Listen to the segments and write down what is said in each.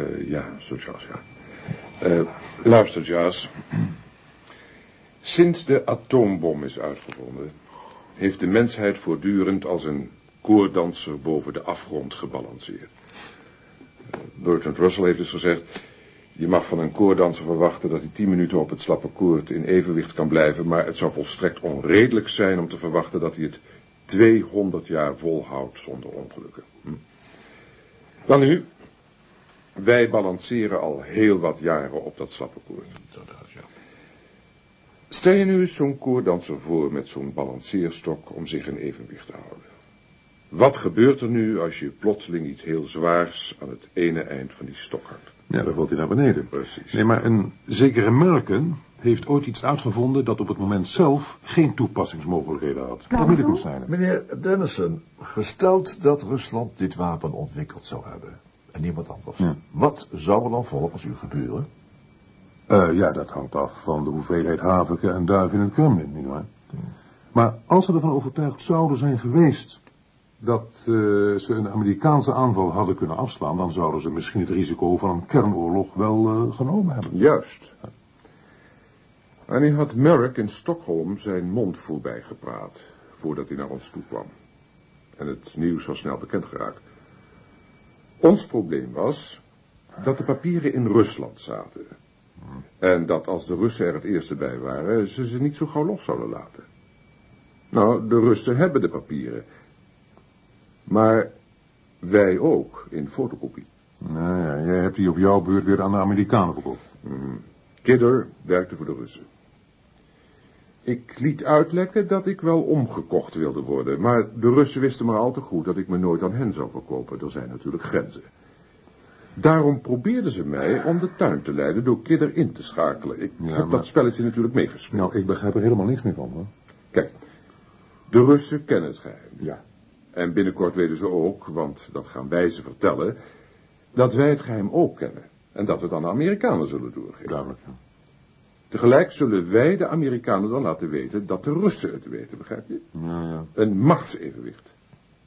Uh, ja, zo Charles, ja. Uh, luister, Jas. Sinds de atoombom is uitgevonden, heeft de mensheid voortdurend als een koordanser boven de afgrond gebalanceerd. Uh, Bertrand Russell heeft dus gezegd, je mag van een koordanser verwachten dat hij tien minuten op het slappe koord in evenwicht kan blijven, maar het zou volstrekt onredelijk zijn om te verwachten dat hij het 200 jaar volhoudt zonder ongelukken. Hm. Dan nu, wij balanceren al heel wat jaren op dat slappe koord. Stel je nu eens zo'n koordanser voor met zo'n balanceerstok om zich in evenwicht te houden. Wat gebeurt er nu als je plotseling iets heel zwaars aan het ene eind van die stok houdt? Ja, dan valt hij naar beneden. Precies. Nee, maar een zekere Merken heeft ooit iets uitgevonden dat op het moment zelf geen toepassingsmogelijkheden had. Dat moet ik nog snijden. Meneer Dennison, gesteld dat Rusland dit wapen ontwikkeld zou hebben, en niemand anders, Ja. wat zou er dan volgens u gebeuren? Eh, ja, dat hangt af van de hoeveelheid haviken en duiven in het Kremlin, nietwaar? Maar als ze ervan overtuigd zouden zijn geweest dat eh, ze een Amerikaanse aanval hadden kunnen afslaan, dan zouden ze misschien het risico van een kernoorlog wel eh, genomen hebben. Juist. En hij had Merrick in Stockholm zijn mond voorbij gepraat, voordat hij naar ons toe kwam. En het nieuws was snel bekend geraakt. Ons probleem was dat de papieren in Rusland zaten. En dat als de Russen er het eerste bij waren, ze ze niet zo gauw los zouden laten. Nou, de Russen hebben de papieren. Maar wij ook, in fotocopie. Nou ja, jij hebt die op jouw beurt weer aan de Amerikanen verkocht. Kidder werkte voor de Russen. Ik liet uitlekken dat ik wel omgekocht wilde worden, maar de Russen wisten maar al te goed dat ik me nooit aan hen zou verkopen. Er zijn natuurlijk grenzen. Daarom probeerden ze mij om de tuin te leiden door Kidder in te schakelen. Ik Ja, heb maar- dat spelletje natuurlijk meegespeeld. Nou, ik begrijp er helemaal niks meer van, hoor. Kijk, de Russen kennen het geheim. Ja. En binnenkort weten ze ook, want dat gaan wij ze vertellen, dat wij het geheim ook kennen. En dat we het aan de Amerikanen zullen doorgeven. Duidelijk, ja. Tegelijk zullen wij de Amerikanen dan laten weten dat de Russen het weten, begrijp je? Nou ja. Een machtsevenwicht.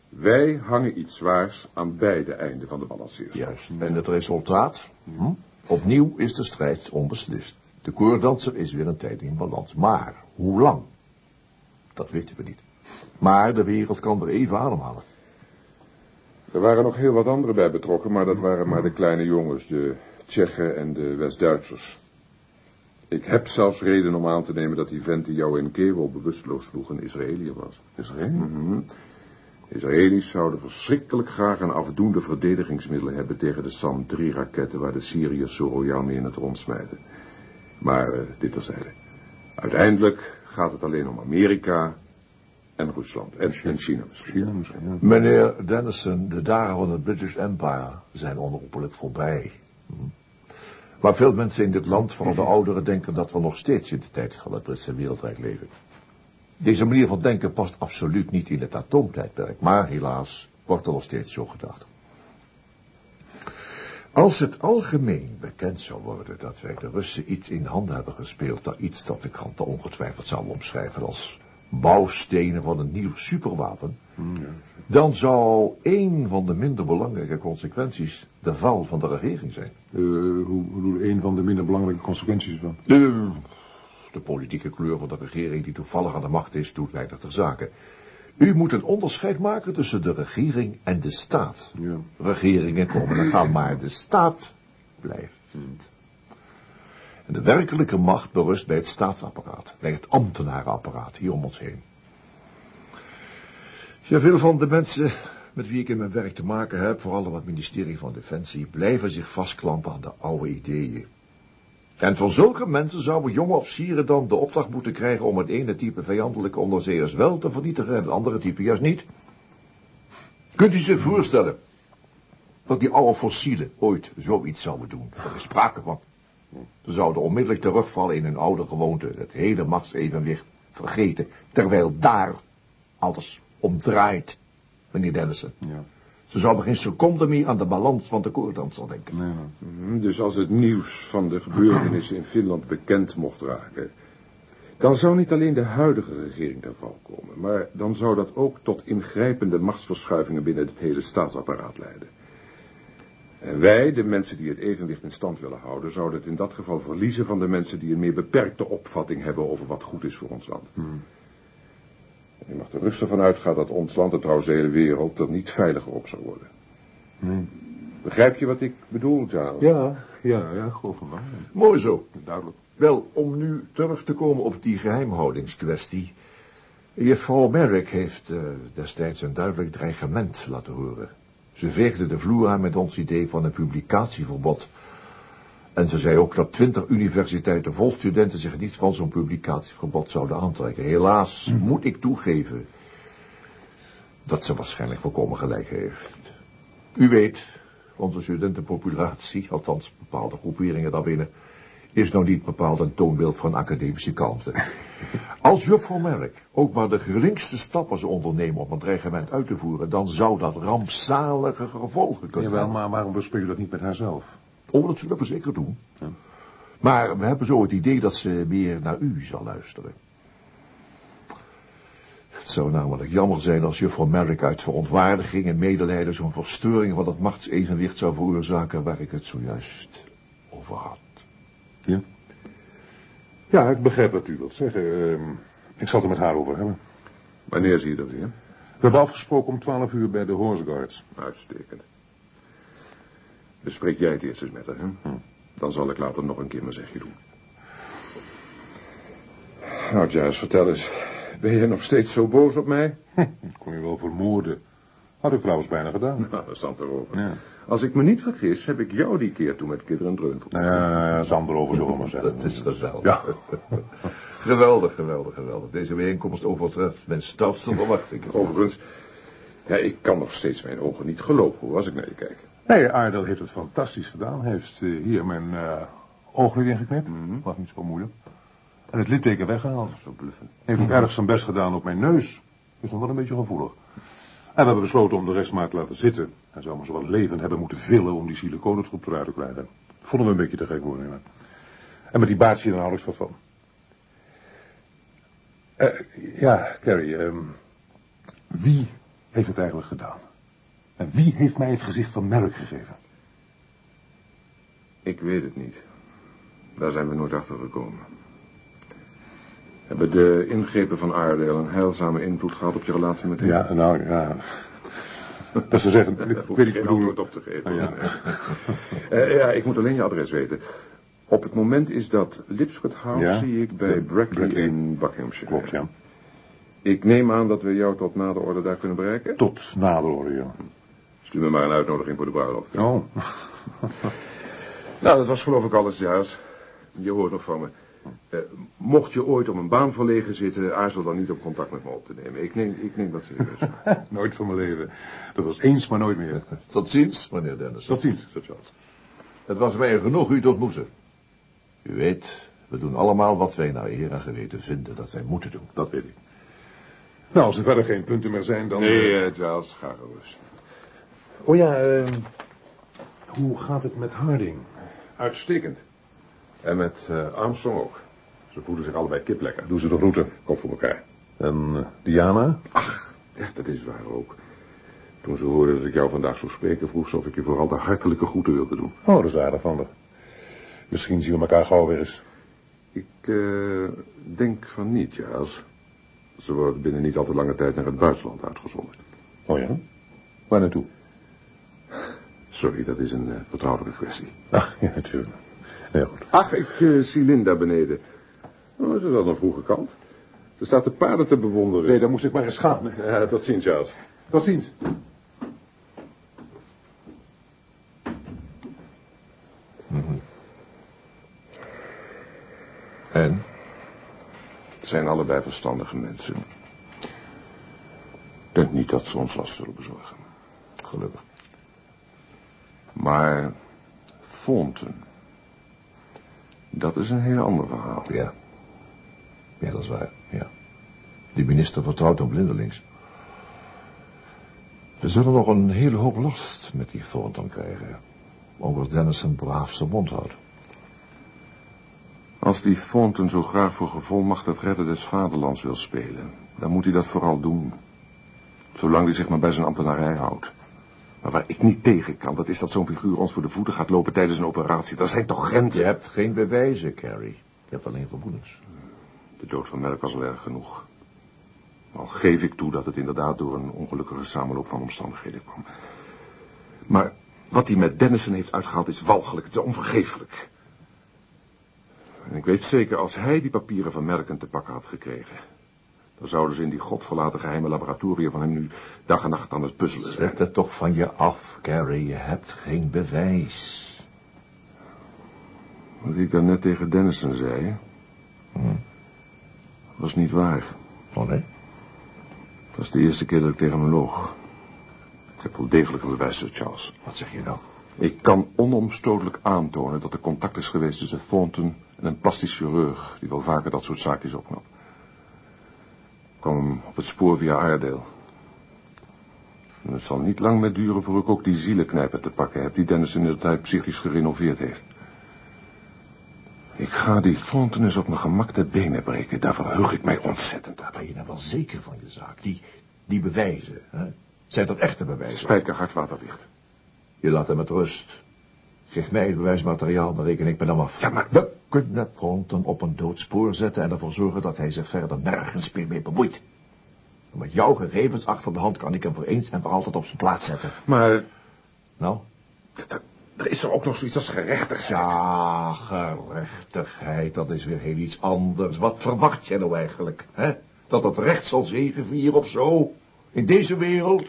Wij hangen iets zwaars aan beide einden van de balanceerstok. Juist. En het resultaat? Hm? Opnieuw is de strijd onbeslist. De koordanser is weer een tijd in balans. Maar hoe lang? Dat weten we niet. Maar de wereld kan er even ademhalen. Er waren nog heel wat anderen bij betrokken, maar dat waren maar de kleine jongens, de Tsjechen en de West-Duitsers. Ik heb zelfs reden om aan te nemen dat die vent die jou in Kewel bewusteloos sloeg een Israëliër was. Israël? Mhm. Israëli's zouden verschrikkelijk graag een afdoende verdedigingsmiddelen hebben tegen de SAM-3-raketten waar de Syriërs zo royaal mee in het rond smijten. Maar eh, dit terzijde. Uiteindelijk gaat het alleen om Amerika en Rusland en, en China misschien. China misschien, ja. Meneer Dennison, de dagen van het British Empire zijn onherroepelijk voorbij. Hm. Maar veel mensen in dit land, vooral de ouderen, denken dat we nog steeds in de tijd van het Britse wereldrijk leven. Deze manier van denken past absoluut niet in het atoomtijdperk, maar helaas wordt er nog steeds zo gedacht. Als het algemeen bekend zou worden dat wij de Russen iets in handen hebben gespeeld, dan iets dat de kranten ongetwijfeld zouden omschrijven als bouwstenen van een nieuw superwapen, dan zou een van de minder belangrijke consequenties de val van de regering zijn. Eh, hoe, bedoel je, een van de minder belangrijke consequenties van? De, de politieke kleur van de regering die toevallig aan de macht is, doet weinig ter zake. U moet een onderscheid maken tussen de regering en de staat. Ja. Regeringen komen en gaan, maar de staat blijft. En de werkelijke macht berust bij het staatsapparaat, bij het ambtenarenapparaat hier om ons heen. Ja, veel van de mensen met wie ik in mijn werk te maken heb, vooral op het ministerie van Defensie, blijven zich vastklampen aan de oude ideeën. En van zulke mensen zouden jonge officieren dan de opdracht moeten krijgen om het ene type vijandelijke onderzeeërs wel te vernietigen en het andere type juist niet. Kunt u zich voorstellen dat die oude fossielen ooit zoiets zouden doen? Er is sprake van. Ze zouden onmiddellijk terugvallen in hun oude gewoonte, het hele machtsevenwicht vergeten, terwijl daar alles om draait, meneer Dennison. Ja. Ze zouden geen seconde meer aan de balans van de koordanser denken. Nee. Mhm, Dus als het nieuws van de gebeurtenissen in Finland bekend mocht raken, dan zou niet alleen de huidige regering ter val komen, maar dan zou dat ook tot ingrijpende machtsverschuivingen binnen het hele staatsapparaat leiden. En wij, de mensen die het evenwicht in stand willen houden, zouden het in dat geval verliezen van de mensen die een meer beperkte opvatting hebben over wat goed is voor ons land. Je mag er rustig van uitgaan dat ons land, en trouwens de hele wereld, er niet veiliger op zou worden. Nee. Begrijp je wat ik bedoel, Charles? Ja, ja, ja, me maar. Mooi zo. Duidelijk. Wel, om nu terug te komen op die geheimhoudingskwestie. Juffrouw Merrick heeft eh, destijds een duidelijk dreigement laten horen. Ze veegde de vloer aan met ons idee van een publicatieverbod. En ze zei ook dat twintig universiteiten vol studenten zich niet van zo'n publicatieverbod zouden aantrekken. Helaas moet ik toegeven dat ze waarschijnlijk volkomen gelijk heeft. U weet, onze studentenpopulatie, althans bepaalde groeperingen daarbinnen, is nou niet bepaald een toonbeeld van academische kalmte. Als juffrouw Merk ook maar de geringste stappen zou ondernemen om een dreigement uit te voeren, dan zou dat rampzalige gevolgen kunnen Jawel, maar waarom bespreek je dat niet met haarzelf? Oh, dat zullen we zeker doen. Ja. Maar we hebben zo het idee dat ze meer naar u zal luisteren. Het zou namelijk jammer zijn als juffrouw Merrick uit verontwaardiging en medelijden zo'n verstoring van het machtsevenwicht zou veroorzaken waar ik het zojuist over had. Ja? Ja, ik begrijp wat u wilt zeggen. Ehm, ik zal het er met haar over hebben. Wanneer zie je dat weer? We hebben afgesproken om 12 uur bij de Horse Guards. Uitstekend. Bespreek jij het eerst eens met haar, hè? Dan zal ik later nog een keer mijn zegje doen. Nou, Giles, vertel eens. Ben je nog steeds zo boos op mij? Hm, kon je wel vermoorden. Had ik trouwens bijna gedaan. Nou, dat staat erover. Ja. Als ik me niet vergis, heb ik jou die keer toen met Kidder en Dreun Nou ja, dat is anderover, zullen we maar zeggen. Dat is geweldig. Ja. Geweldig, geweldig, geweldig. Deze bijeenkomst overtreft mijn stoutste verwachtingen. Overigens, ja, ik kan nog steeds mijn ogen niet geloven hoor, als ik naar je kijk. Nee, Aardel heeft het fantastisch gedaan. Hij heeft eh, hier mijn eh ooglid ingeknipt. Was niet zo moeilijk. En het litteken weggehaald. Zo bluffen. Heeft ook erg zijn best gedaan op mijn neus. Is nog wel een beetje gevoelig. En we hebben besloten om de rest maar te laten zitten. Hij zou maar zo wat leven hebben moeten villen om die siliconentroep eruit te krijgen. Vonden we een beetje te gek worden. Ja. En met die baard zie je er nauwelijks van. Eh, ja, Carrie, ehm, wie heeft het eigenlijk gedaan? En wie heeft mij het gezicht van Merk gegeven? Ik weet het niet. Daar zijn we nooit achter gekomen. Hebben de ingrepen van Aardeel een heilzame invloed gehad op je relatie met hem? Ja, nou ja. Dat ze zeggen, ik weet niet geen antwoord op te geven. Oh, ja. Eh, ja, ik moet alleen je adres weten. Op het moment is dat Lipscott House, Ja. zie ik bij Brackley in Buckinghamshire. Klopt, ja. Ik neem aan dat we jou tot na de orde daar kunnen bereiken. Tot nader orde, ja. Stuur me maar een uitnodiging voor de bruiloft. Oh. Nou, dat was geloof ik alles, Jaas. Je hoort nog van me. Eh, mocht je ooit om een baan verlegen zitten, aarzel dan niet om contact met me op te nemen. Ik neem, ik neem dat serieus. nooit van mijn leven. Dat was eens, maar nooit meer. Tot ziens, meneer Dennis. Tot ziens. Zo, Charles. Het was mij genoeg u te ontmoeten. U weet, we doen allemaal wat wij naar eer en geweten vinden dat wij moeten doen. Dat weet ik. Nou, als er verder geen punten meer zijn, dan... Nee, eh, eh, Charles, ga gerust. Oh ja, eh, hoe gaat het met Harding? Uitstekend. En met eh, Armstrong ook. Ze voelen zich allebei kiplekker. Doe ze de groeten. Kom voor elkaar. En eh, Diana? Ach, ja, dat is waar ook. Toen ze hoorde dat ik jou vandaag zou spreken, vroeg ze of ik je vooral de hartelijke groeten wilde doen. Oh, dat is aardig van haar. Misschien zien we elkaar gauw weer eens. Ik eh, denk van niet, Charles. Ze wordt binnen niet al te lange tijd naar het buitenland uitgezonden. Oh ja? Waar naartoe? Sorry, dat is een vertrouwelijke kwestie. Ach, ja, natuurlijk. Heel goed. Ach, ik eh, zie Linda beneden. Oh, ze is al een vroege kant. Ze staat de paarden te bewonderen. Nee, dan moest ik maar eens gaan. Ja, tot ziens, Charles. Tot ziens. En? Het zijn allebei verstandige mensen. Ik denk niet dat ze ons last zullen bezorgen. Gelukkig. Maar Thornton, dat is een heel ander verhaal. Ja. Ja, dat is waar, ja. Die minister vertrouwt op blindelings. We zullen nog een hele hoop last met die Thornton krijgen. Ook als Dennis zijn braaf zijn mond houdt. Als die Thornton zo graag voor gevolmacht het redden des vaderlands wil spelen, dan moet hij dat vooral doen. Zolang hij zich maar bij zijn ambtenarij houdt. Maar waar ik niet tegen kan, dat is dat zo'n figuur ons voor de voeten gaat lopen tijdens een operatie. Dat zijn toch grenzen? Je hebt geen bewijzen, Carrie. Je hebt alleen vermoedens. De dood van Merk was al erg genoeg. Al geef ik toe dat het inderdaad door een ongelukkige samenloop van omstandigheden kwam. Maar wat hij met Dennison heeft uitgehaald is walgelijk, het is onvergeeflijk. En ik weet zeker, als hij die papieren van Merken te pakken had gekregen... dan zouden ze in die godverlaten geheime laboratoria van hem nu dag en nacht aan het puzzelen zijn. Zet het toch van je af, Carrie. Je hebt geen bewijs. Wat ik daarnet tegen Dennison zei... Hm. was niet waar. Oh, nee? Het was de eerste keer dat ik tegen hem loog. Ik heb wel degelijk een bewijs, Sir Charles. Wat zeg je nou? Ik kan onomstotelijk aantonen dat er contact is geweest tussen Thornton en een plastisch chirurg... die wel vaker dat soort zaakjes opnam. Ik kwam hem op het spoor via Aardale. En het zal niet lang meer duren voor ik ook die zielenknijper te pakken heb... die Dennis in de tijd psychisch gerenoveerd heeft. Ik ga die Thornton eens op mijn gemak de benen breken. Daar verheug ik mij ontzettend aan. Ben je nou wel zeker van je zaak? Die, die bewijzen, hè? Zijn dat echte bewijzen? Spijkerhard waterlicht. Je laat hem met rust. Geef mij het bewijsmateriaal, dan reken ik me dan af. Ja, maar- We kunnen Thornton op een doodspoor zetten... en ervoor zorgen dat hij zich verder nergens meer mee bemoeit. En met jouw gegevens achter de hand kan ik hem voor eens en voor altijd op zijn plaats zetten. Maar Nou? er, er is er ook nog zoiets als gerechtigheid. Ja, gerechtigheid, dat is weer heel iets anders. Wat verwacht jij nou eigenlijk, hè? Dat het recht zal zegevieren of zo? In deze wereld?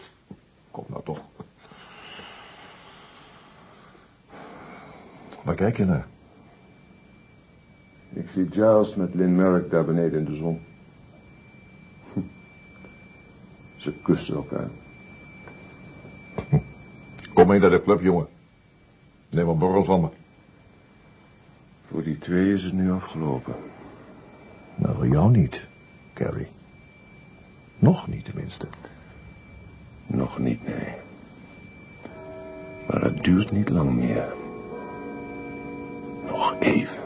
Kom nou toch. Waar kijk je naar? Ik zie Giles met Lynn Merrick daar beneden in de zon. Hm. Ze kusten elkaar. Kom mee naar de club, jongen. Neem een borrel van me. Voor die twee is het nu afgelopen. Nou, voor jou niet, Carrie. Nog niet, tenminste. Nog niet, nee. Maar het duurt niet lang meer. Nog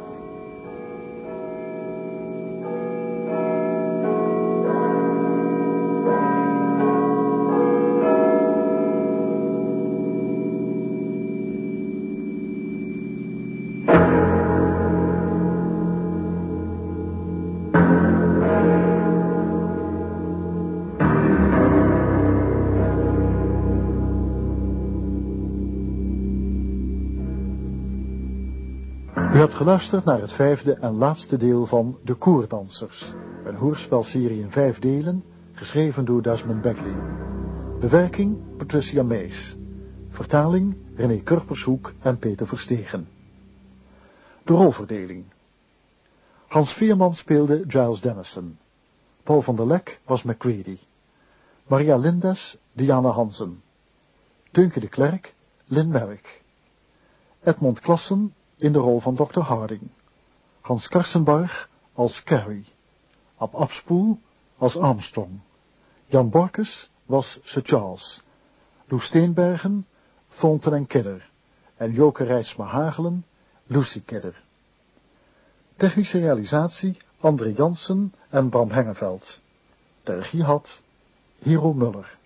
geluisterd naar het vijfde en laatste deel van De Koerdansers. Een hoorspelserie in vijf delen, geschreven door Desmond Beckley. Bewerking Patricia Mees. Vertaling René Kurpershoek en Peter Verstegen. De rolverdeling. Hans Veerman speelde Giles Dennison. Paul van der Lek was McCready. Maria Lindes, Diana Hansen. Teunke de Klerk, Lynn Merrick. Edmond Klassen in de rol van Dr. Harding. Hans Karsenbarg als Carrie. Ab Abspoel als Armstrong. Jan Borkes was Sir Charles. Lou Steenbergen, Thornton en Kidder. En Joke Rijtsma Hagelen, Lucy Kidder. Technische realisatie André Jansen en Bram Hengeveld. De regie had Hero Muller.